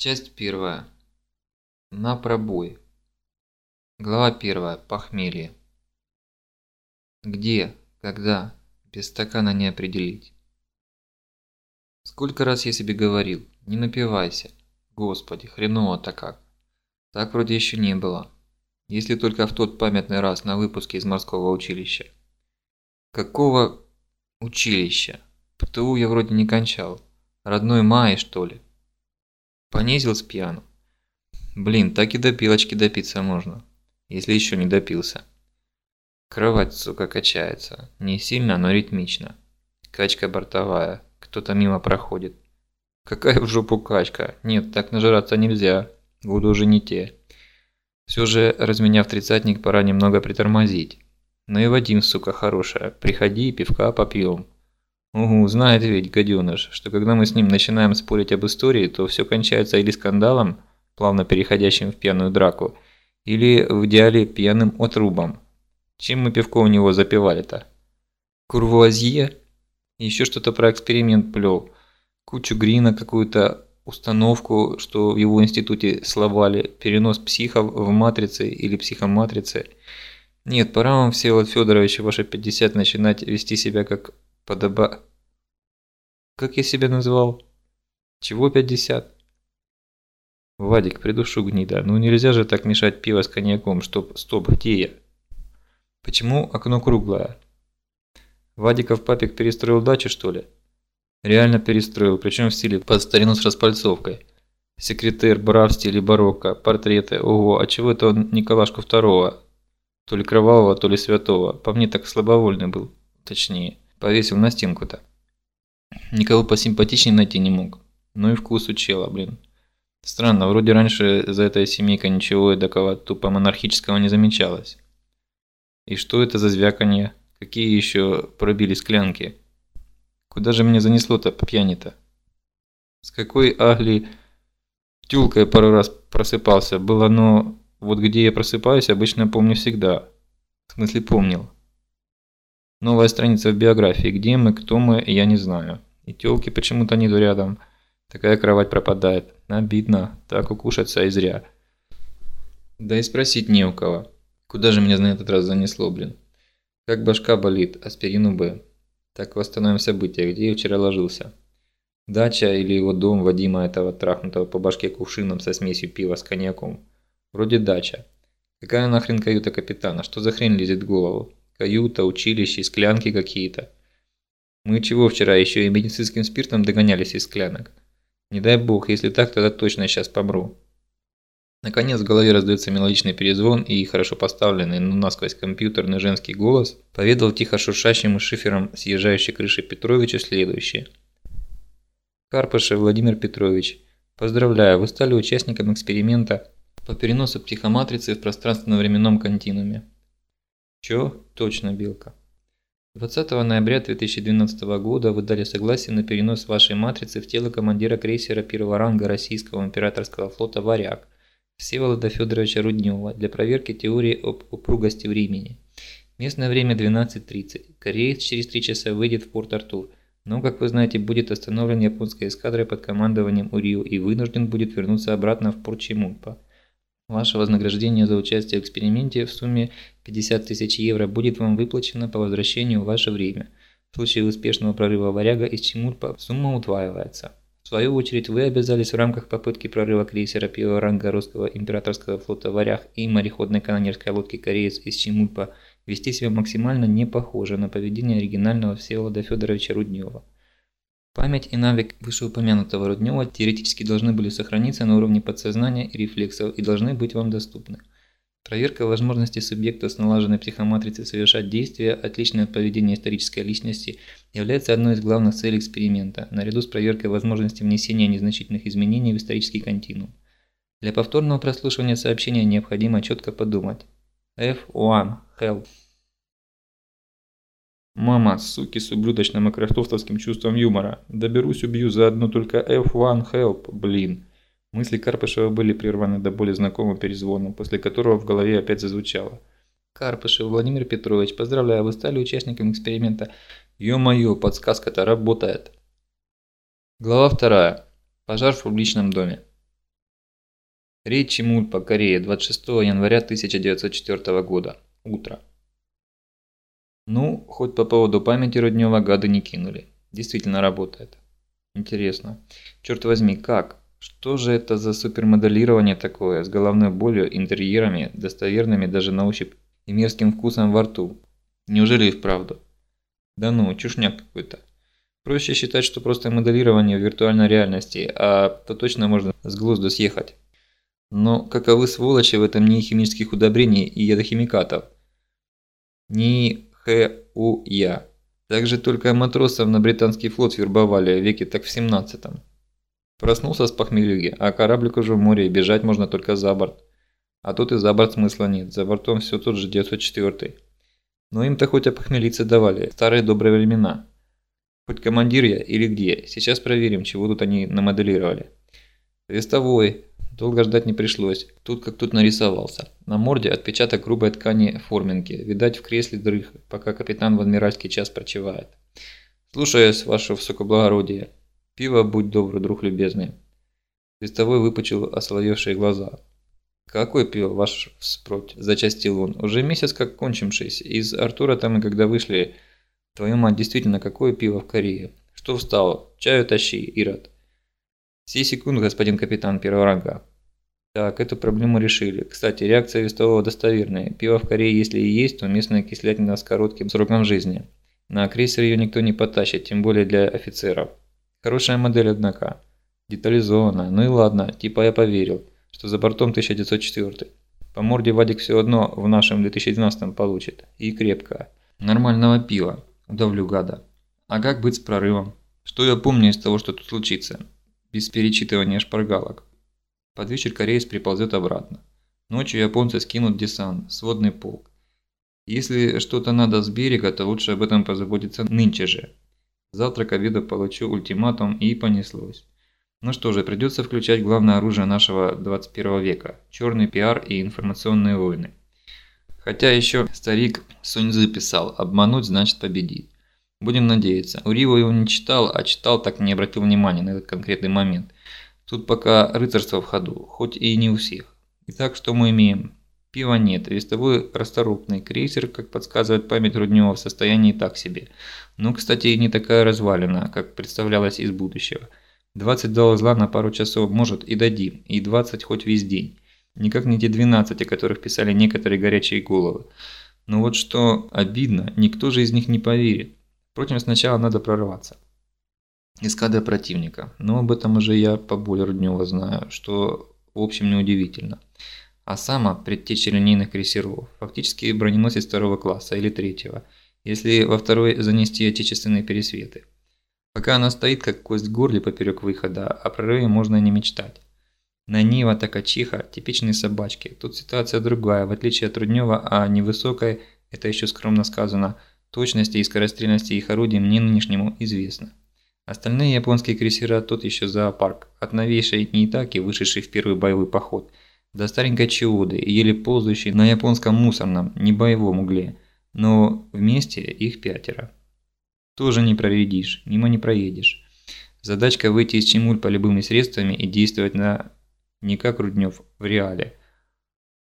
Часть первая. На пробой. Глава первая. Похмелье. Где, когда, без стакана не определить. Сколько раз я себе говорил, не напивайся. Господи, хреново-то как. Так вроде еще не было. Если только в тот памятный раз на выпуске из морского училища. Какого училища? ПТУ я вроде не кончал. Родной май, что ли? Понизил с пьяну. Блин, так и до пилочки допиться можно. Если еще не допился. Кровать, сука, качается. Не сильно, но ритмично. Качка бортовая. Кто-то мимо проходит. Какая в жопу качка? Нет, так нажираться нельзя. Буду уже не те. Все же, разменяв тридцатник, пора немного притормозить. Ну и Вадим, сука, хорошая. Приходи, пивка попьем. Угу, знает ведь, гаденыш, что когда мы с ним начинаем спорить об истории, то все кончается или скандалом, плавно переходящим в пьяную драку, или в идеале пьяным отрубом. Чем мы пивко у него запивали-то? Курвуазье? Еще что-то про эксперимент плел. Кучу грина, какую-то установку, что в его институте словали перенос психов в матрицы или психоматрицы. Нет, пора вам, Всеволод Федорович, ваши 50 начинать вести себя как подоба... Как я себя назвал? Чего 50? Вадик, придушу гнида. Ну нельзя же так мешать пиво с коньяком. Стоп, стоп, где я? Почему окно круглое? Вадиков папик перестроил дачу, что ли? Реально перестроил, причем в стиле под старину с распальцовкой. Секретарь, бра в стиле барокко, портреты. Ого, а чего это он Николашку второго? То ли кровавого, то ли святого. По мне так слабовольный был. Точнее. Повесил на стенку-то. Никого посимпатичнее найти не мог. Ну и вкус у чела, блин. Странно, вроде раньше за этой семейкой ничего эдакого тупо монархического не замечалось. И что это за звяканье? Какие еще пробили склянки? Куда же меня занесло-то пьяни-то? С какой агли тюлкой пару раз просыпался. Было, но вот где я просыпаюсь, обычно помню всегда. В смысле помнил. Новая страница в биографии. Где мы, кто мы, я не знаю. И тёлки почему-то нету рядом. Такая кровать пропадает. Обидно. Так укушаться и зря. Да и спросить не у кого. Куда же меня на этот раз занесло, блин? Как башка болит, аспирину Б. Так восстановим события. Где я вчера ложился? Дача или его дом Вадима этого трахнутого по башке кувшином со смесью пива с коньяком? Вроде дача. Какая нахрен каюта капитана? Что за хрень лезет в голову? Каюта, училище, склянки какие-то. Мы чего вчера еще и медицинским спиртом догонялись из склянок? Не дай бог, если так, тогда точно сейчас помру. Наконец в голове раздается мелодичный перезвон и хорошо поставленный, но насквозь компьютерный женский голос поведал тихо шуршащим шифером съезжающей крыши Петровича следующее. Карпышев Владимир Петрович, поздравляю, вы стали участником эксперимента по переносу психоматрицы в пространственно-временном континууме. Чё? Точно, Белка. 20 ноября 2012 года вы дали согласие на перенос вашей матрицы в тело командира крейсера первого ранга российского императорского флота «Варяг» Всеволода Федоровича Руднева для проверки теории об упругости времени. Местное время 12.30. Кореец через 3 часа выйдет в порт Артур, но, как вы знаете, будет остановлен японской эскадрой под командованием Урио и вынужден будет вернуться обратно в порт Чемульпа. Ваше вознаграждение за участие в эксперименте в сумме 50 тысяч евро будет вам выплачено по возвращению в ваше время. В случае успешного прорыва варяга из Чемульпа сумма удваивается. В свою очередь вы обязались в рамках попытки прорыва крейсера первого ранга русского императорского флота «Варяг» и мореходной канонерской лодки «Кореец» из Чемульпа вести себя максимально не похоже на поведение оригинального Всеволода Федоровича Руднева. Память и навык вышеупомянутого Руднева теоретически должны были сохраниться на уровне подсознания и рефлексов и должны быть вам доступны. Проверка возможности субъекта с налаженной психоматрицей совершать действия, отличные от поведения исторической личности, является одной из главных целей эксперимента, наряду с проверкой возможности внесения незначительных изменений в исторический континуум. Для повторного прослушивания сообщения необходимо четко подумать. F1. Help. Мама, суки с ублюдочным и крафтовским чувством юмора. Доберусь, убью за одну только F1 help, блин. Мысли Карпышева были прерваны до более знакомым перезвоном, после которого в голове опять зазвучало. Карпышев Владимир Петрович, поздравляю, вы стали участником эксперимента. Ё-моё, подсказка-то работает. Глава вторая. Пожар в публичном доме. Рейд Чемульпа, Корея, 26 января 1904 года. Утро. Ну, хоть по поводу памяти Руднева гады не кинули. Действительно работает. Интересно. Черт возьми, как? Что же это за супермоделирование такое, с головной болью, интерьерами, достоверными даже на ощупь и мерзким вкусом во рту? Неужели и вправду? Да ну, чушняк какой-то. Проще считать, что просто моделирование в виртуальной реальности, а то точно можно с глузду съехать. Но каковы сволочи в этом НИИ химических удобрений и ядохимикатов? НИИ ХУЯ. Также только матросов на британский флот вербовали веке так в 17-м. Проснулся с похмелья, а кораблик уже в море, и бежать можно только за борт. А тут и за борт смысла нет, за бортом все тот же 904 Но им-то хоть опохмелиться давали, старые добрые времена. Хоть командир я или где, сейчас проверим, чего тут они намоделировали. Вестовой, Долго ждать не пришлось. Тут как тут нарисовался. На морде отпечаток грубой ткани форминки. Видать, в кресле дрых, пока капитан в адмиральский час прочевает. Слушаюсь, ваше высокоблагородие. Пиво, будь добрый, друг любезный. Листовой выпучил осоловевшие глаза. «Какой пиво, ваш спроть?» – зачастил он. «Уже месяц как кончимшись. Из Артура там и когда вышли. Твою мать, действительно, какое пиво в Корее? Что встал? Чаю тащи, Ирод». «Сей секунду, господин капитан первого ранга». Так, эту проблему решили. Кстати, реакция вестового достоверная. Пиво в Корее, если и есть, то местная кислятина с коротким сроком жизни. На крейсер ее никто не потащит, тем более для офицеров. Хорошая модель, однако. Детализованная. Ну и ладно, типа я поверил, что за бортом 1904. По морде Вадик все одно в нашем 2012 получит. И крепко. Нормального пива. Удавлю гада. А как быть с прорывом? Что я помню из того, что тут случится? без перечитывания шпаргалок. Под вечер кореец приползет обратно. Ночью японцы скинут десант, сводный полк. Если что-то надо с берега, то лучше об этом позаботиться нынче же. Завтра к обеду получу ультиматум и понеслось. Ну что же, придется включать главное оружие нашего 21 века – черный пиар и информационные войны. Хотя еще старик Суньзы писал «обмануть значит победить». Будем надеяться. Уриву его не читал, а читал, так не обратил внимания на этот конкретный момент. Тут пока рыцарство в ходу, хоть и не у всех. Итак, что мы имеем? Пива нет, вестовой расторопный крейсер, как подсказывает память Руднева, в состоянии так себе. Ну, кстати, не такая развалина, как представлялось из будущего. 20 дал зла на пару часов, может и дадим, и 20 хоть весь день. Никак не те 12, о которых писали некоторые горячие головы. Но вот что обидно, никто же из них не поверит. Впрочем, сначала надо прорваться. Эскадра противника. Но об этом уже я поболее Руднева знаю, что в общем неудивительно. А сама предтеча линейных крейсеров. Фактически броненосец второго класса или третьего, если во второй занести отечественные пересветы. Пока она стоит как кость в горле поперек выхода, о прорыве можно не мечтать. На Нива Такачиха – типичные собачки. Тут ситуация другая, в отличие от Руднева, а невысокой, это еще скромно сказано – Точности и скорострельности их орудий мне нынешнему известно. Остальные японские крейсера тот еще зоопарк, от новейшей Нитаки, вышедшей в первый боевой поход, до старенькой Чиоды, еле ползающей на японском мусорном, не боевом угле, но вместе их пятеро. Тоже не проредишь, мимо не проедешь. Задачка выйти из Чемульпа любыми средствами и действовать на не как Руднев в реале,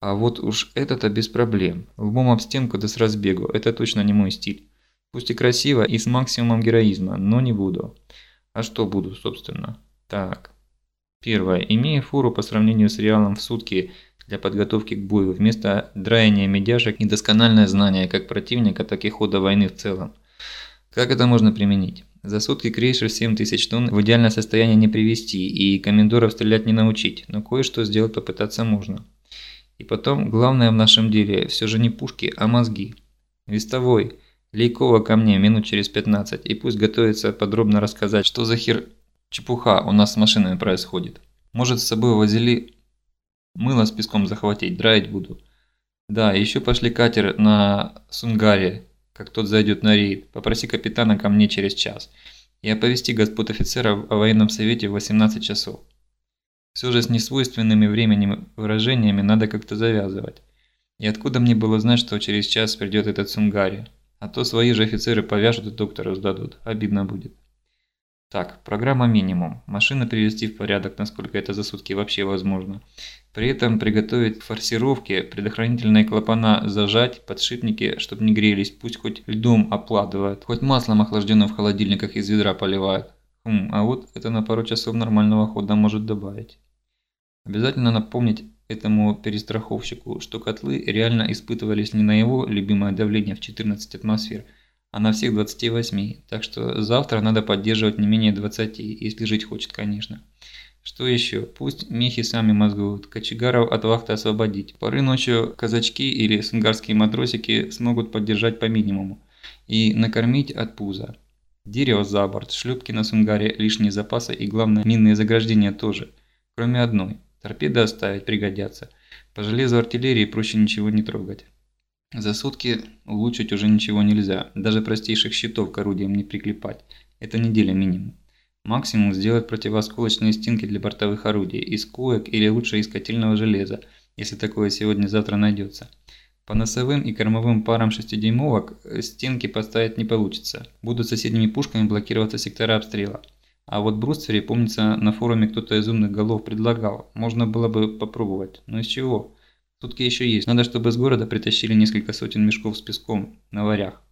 а вот уж это-то без проблем. Лбом об стенку да с разбегу, это точно не мой стиль. Пусть и красиво, и с максимумом героизма, но не буду. А что буду, собственно? Так. Первое. Имея фуру по сравнению с реалом в сутки для подготовки к бою, вместо драяния медяшек недоскональное знание как противника, так и хода войны в целом. Как это можно применить? За сутки крейсер 7000 тонн в идеальное состояние не привести и комендоров стрелять не научить, но кое-что сделать попытаться можно. И потом, главное в нашем деле все же не пушки, а мозги. Вестовой, Лейкова ко мне минут через 15, и пусть готовится подробно рассказать, что за хер чепуха у нас с машинами происходит. Может, с собой возили мыло с песком захватить, драить буду. Да, еще пошли катер на Сунгаре, как тот зайдет на рейд. Попроси капитана ко мне через час. И оповести господ офицеров о военном совете в 18 часов. Все же с несвойственными временем выражениями надо как-то завязывать. И откуда мне было знать, что через час придет этот Сунгари? А то свои же офицеры повяжут и доктора сдадут. Обидно будет. Так, программа минимум. Машину привести в порядок, насколько это за сутки вообще возможно. При этом приготовить форсировки, предохранительные клапана зажать, подшипники, чтобы не грелись, пусть хоть льдом опладывают, хоть маслом охлажденным в холодильниках из ведра поливают. Хм, а вот это на пару часов нормального хода может добавить. Обязательно напомнить этому перестраховщику, что котлы реально испытывались не на его любимое давление в 14 атмосфер, а на всех 28, так что завтра надо поддерживать не менее 20, если жить хочет, конечно. Что еще? Пусть мехи сами мозгуют, кочегаров от вахты освободить. Поры ночью казачки или сунгарские матросики смогут поддержать по минимуму и накормить от пуза. Дерево за борт, шлюпки на сунгаре, лишние запасы и главное минные заграждения тоже, кроме одной. Торпеды оставить пригодятся. По железу артиллерии проще ничего не трогать. За сутки улучшить уже ничего нельзя, даже простейших щитов к орудиям не приклепать. Это неделя минимум. Максимум сделать противоосколочные стенки для бортовых орудий из коек или лучше из котельного железа, если такое сегодня-завтра найдется. По носовым и кормовым парам 6-дюймовок стенки поставить не получится. Будут соседними пушками блокироваться сектора обстрела. А вот бруствере, помнится, на форуме кто-то из умных голов предлагал. Можно было бы попробовать. Но из чего? Сутки еще есть. Надо, чтобы с города притащили несколько сотен мешков с песком на варях.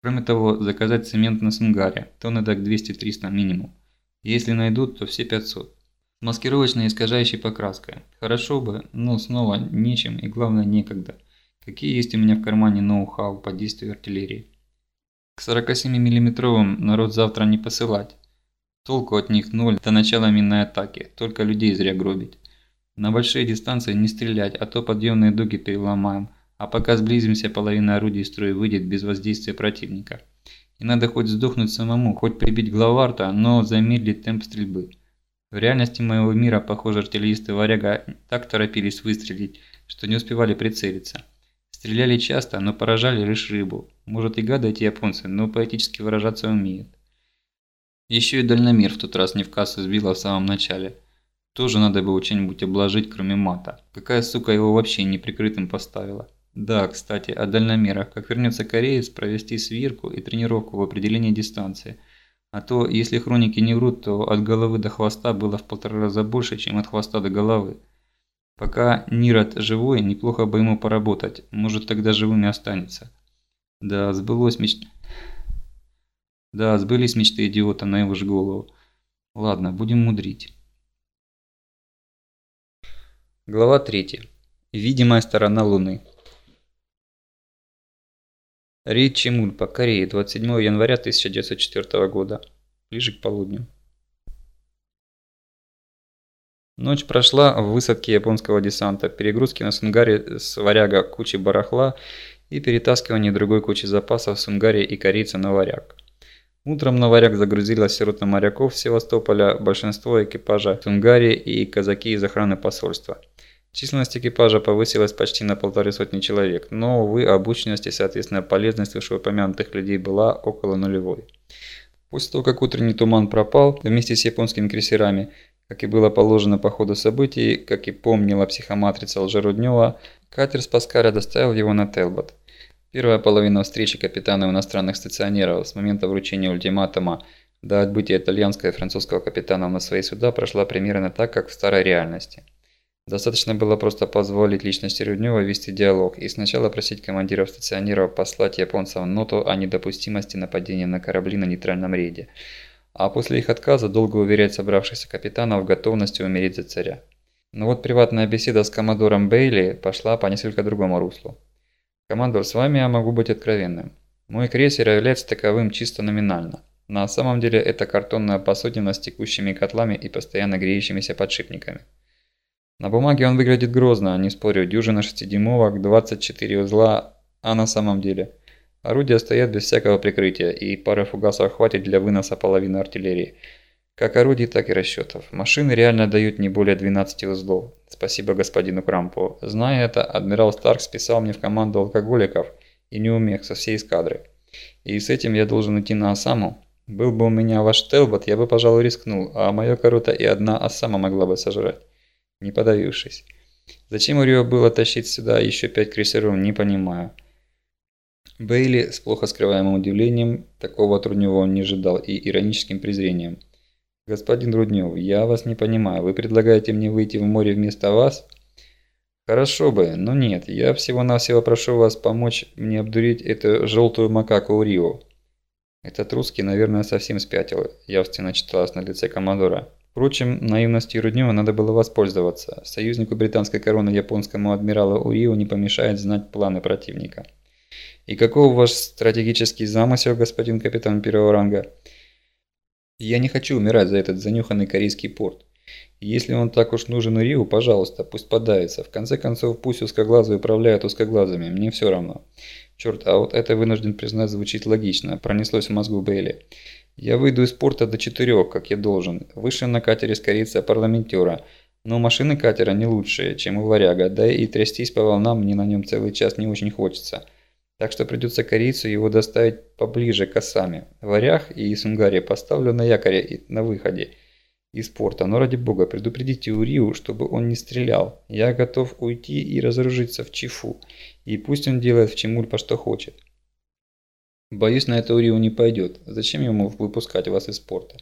Кроме того, заказать цемент на Сунгаре. Тонны так 200-300 минимум. Если найдут, то все 500. Маскировочной искажающей покраской. Хорошо бы, но снова нечем и главное некогда. Какие есть у меня в кармане ноу-хау по действию артиллерии. К 47 миллиметровым народ завтра не посылать. Толку от них ноль до начала минной атаки, только людей зря гробить. На большие дистанции не стрелять, а то подъемные дуги переломаем, а пока сблизимся, половина орудий строя выйдет без воздействия противника. И надо хоть сдохнуть самому, хоть прибить главарта, но замедлить темп стрельбы. В реальности моего мира, похоже, артиллеристы варяга так торопились выстрелить, что не успевали прицелиться. Стреляли часто, но поражали лишь рыбу. Может и гады эти японцы, но поэтически выражаться умеют. Еще и дальномер в тот раз не в кассу сбила в самом начале. Тоже надо было что-нибудь обложить, кроме мата. Какая сука его вообще неприкрытым поставила? Да, кстати, о дальномерах. Как вернется кореец, провести свирку и тренировку в определении дистанции. А то, если хроники не врут, то от головы до хвоста было в полтора раза больше, чем от хвоста до головы. Пока Нирот живой, неплохо бы ему поработать. Может, тогда живыми останется. Да, сбылось меч... Да, сбылись мечты идиота на его же голову. Ладно, будем мудрить. Глава 3. Видимая сторона Луны. Рейд Чемульпа, Корея, 27 января 1904 года. Ближе к полудню. Ночь прошла в высадке японского десанта, перегрузке на Сунгаре с варяга кучи барахла и перетаскивание другой кучи запасов Сунгаре и корейца на варяг. Утром на варяг загрузилась сирота моряков Севастополя, большинство экипажа Сунгари и казаки из охраны посольства. Численность экипажа повысилась почти на полторы сотни человек, но, увы, обученность и, соответственно, полезность вышеупомянутых людей была около нулевой. После того, как утренний туман пропал, вместе с японскими крейсерами, как и было положено по ходу событий, как и помнила психоматрица Лжеруднева, катер Спаскаря доставил его на Телбот. Первая половина встречи капитанов иностранных стационеров с момента вручения ультиматума до отбытия итальянского и французского капитанов на свои суда прошла примерно так, как в старой реальности – Достаточно было просто позволить личности Руднева вести диалог и сначала просить командиров стационеров послать японцам ноту о недопустимости нападения на корабли на нейтральном рейде, а после их отказа долго уверять собравшихся капитанов в готовности умереть за царя. Но вот приватная беседа с коммодором Бейли пошла по несколько другому руслу. «Командор, с вами я могу быть откровенным. Мой крейсер является таковым чисто номинально. На самом деле это картонная посудина с текущими котлами и постоянно греющимися подшипниками. На бумаге он выглядит грозно, не спорю, дюжина шестидюймовок, 24 узла, а на самом деле. Орудия стоят без всякого прикрытия, и пары фугасов хватит для выноса половины артиллерии. Как орудий, так и расчетов. Машины реально дают не более 12 узлов. Спасибо господину Крампу. Зная это, адмирал Старк списал мне в команду алкоголиков и неумех со всей эскадры. И с этим я должен идти на Осаму. Был бы у меня ваш Телбот, я бы, пожалуй, рискнул, а мое корота и одна Осама могла бы сожрать не подавившись. Зачем Рио было тащить сюда еще пять крейсеров, не понимаю. Бейли с плохо скрываемым удивлением такого от Руднева он не ожидал и ироническим презрением. «Господин Руднев, я вас не понимаю. Вы предлагаете мне выйти в море вместо вас?» «Хорошо бы, но нет. Я всего-навсего прошу вас помочь мне обдурить эту желтую макаку у Рио». Этот русский, наверное, совсем спятил, явственно читалось на лице Коммодора. Впрочем, наивностью Руднева надо было воспользоваться. Союзнику британской короны японскому адмиралу Урио не помешает знать планы противника. «И каков ваш стратегический замысел, господин капитан первого ранга?» «Я не хочу умирать за этот занюханный корейский порт. Если он так уж нужен Уриу, пожалуйста, пусть подавится. В конце концов, пусть узкоглазые управляют узкоглазыми, мне все равно. Черт, а вот это, вынужден признать, звучит логично, пронеслось в мозгу Бейли. Я выйду из порта до четырех, как я должен. Выше на катере скорится парламентера. Но машины катера не лучшие, чем у варяга, да и трястись по волнам мне на нем целый час не очень хочется. Так что придется корейцу его доставить поближе к осами. Варяг и Сунгари поставлю на якоре на выходе из порта, но ради бога предупредите Уриу, чтобы он не стрелял. Я готов уйти и разоружиться в Чифу, и пусть он делает в Чемульпа что хочет. Боюсь, на это Уриу не пойдет. Зачем ему выпускать вас из порта?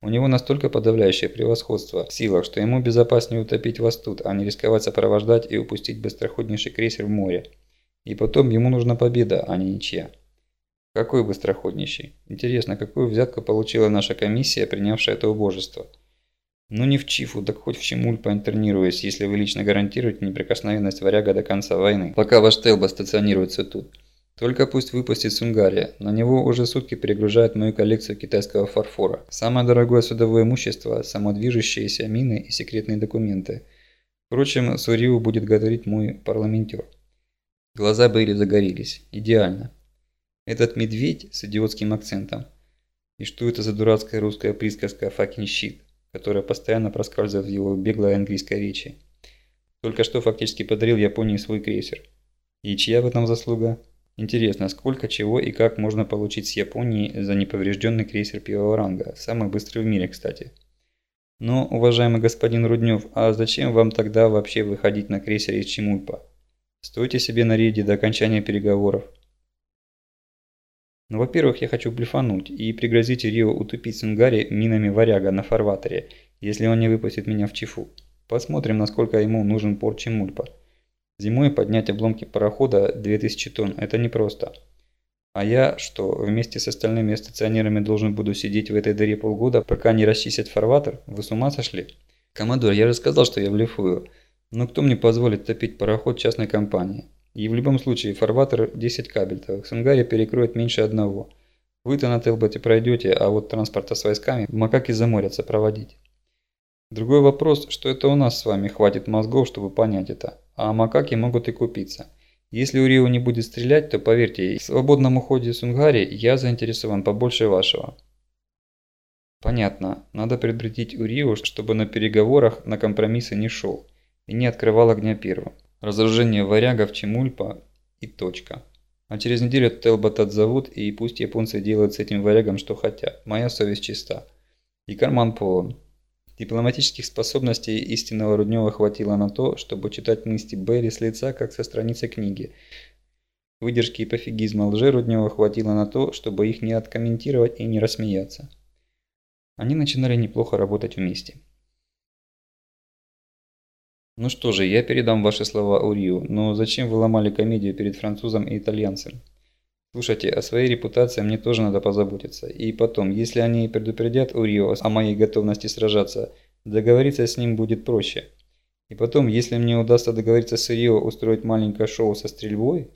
У него настолько подавляющее превосходство в силах, что ему безопаснее утопить вас тут, а не рисковать сопровождать и упустить быстроходнейший крейсер в море. И потом ему нужна победа, а не ничья. Какой быстроходнейший? Интересно, какую взятку получила наша комиссия, принявшая это убожество? Ну не в Чифу, так хоть в Чемуль поинтернируюсь, если вы лично гарантируете неприкосновенность варяга до конца войны, пока ваш Телба стационируется тут. Только пусть выпустит Сунгария. На него уже сутки перегружают мою коллекцию китайского фарфора. Самое дорогое судовое имущество, самодвижущиеся мины и секретные документы. Впрочем, Суриу будет говорить мой парламентер. Глаза Бейли загорелись. Идеально. Этот медведь с идиотским акцентом. И что это за дурацкая русская присказка «fucking shit», которая постоянно проскальзывает в его беглой английской речи. Только что фактически подарил Японии свой крейсер. И чья в этом заслуга? Интересно, сколько чего и как можно получить с Японии за неповрежденный крейсер первого ранга, самый быстрый в мире, кстати. Но, уважаемый господин Руднев, а зачем вам тогда вообще выходить на крейсере из Чемульпа? Стойте себе на рейде до окончания переговоров. Ну, во-первых, я хочу блефануть и пригрозить Рио утопить Сунгари минами варяга на фарватере, если он не выпустит меня в Чифу. Посмотрим, насколько ему нужен порт Чемульпа. Зимой поднять обломки парохода 2000 тонн – это непросто. А я что, вместе с остальными стационерами должен буду сидеть в этой дыре полгода, пока не расчистят фарватер? Вы с ума сошли? Коммодор, я же сказал, что я блефую. Но кто мне позволит топить пароход частной компании? И в любом случае фарватер 10 кабельтовых, Сунгари перекроет меньше одного. Вы-то на Телботе пройдете, а вот транспорта с войсками в Макаке заморятся проводить. Другой вопрос, что это у нас с вами хватит мозгов, чтобы понять это, а макаки могут и купиться. Если Урио не будет стрелять, то поверьте, в свободном уходе Сунгари я заинтересован побольше вашего. Понятно, надо предупредить Урио, чтобы на переговорах на компромиссы не шел и не открывал огня первым. Разоружение варягов Чемульпа и точка. А через неделю Телбот отзовут, и пусть японцы делают с этим варягом что хотят. Моя совесть чиста. И карман полон. Дипломатических способностей истинного Руднева хватило на то, чтобы читать мысли Берри с лица, как со страницы книги. Выдержки и пофигизма лжи Руднева хватило на то, чтобы их не откомментировать и не рассмеяться. Они начинали неплохо работать вместе. Ну что же, я передам ваши слова Урию, но зачем вы ломали комедию перед французом и итальянцем? Слушайте, о своей репутации мне тоже надо позаботиться. И потом, если они предупредят Урио о моей готовности сражаться, договориться с ним будет проще. И потом, если мне удастся договориться с Урио устроить маленькое шоу со стрельбой...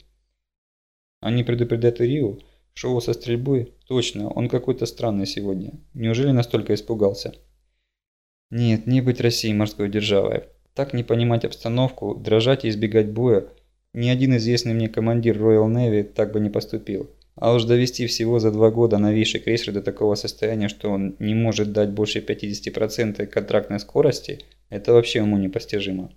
Они предупредят Урио? Шоу со стрельбой? Точно, он какой-то странный сегодня. Неужели настолько испугался? Нет, не быть Россией морской державой. Так не понимать обстановку, дрожать и избегать боя. Ни один известный мне командир Royal Navy так бы не поступил. А уж довести всего за два года новейший крейсер до такого состояния, что он не может дать больше 50% контрактной скорости, это вообще ему непостижимо.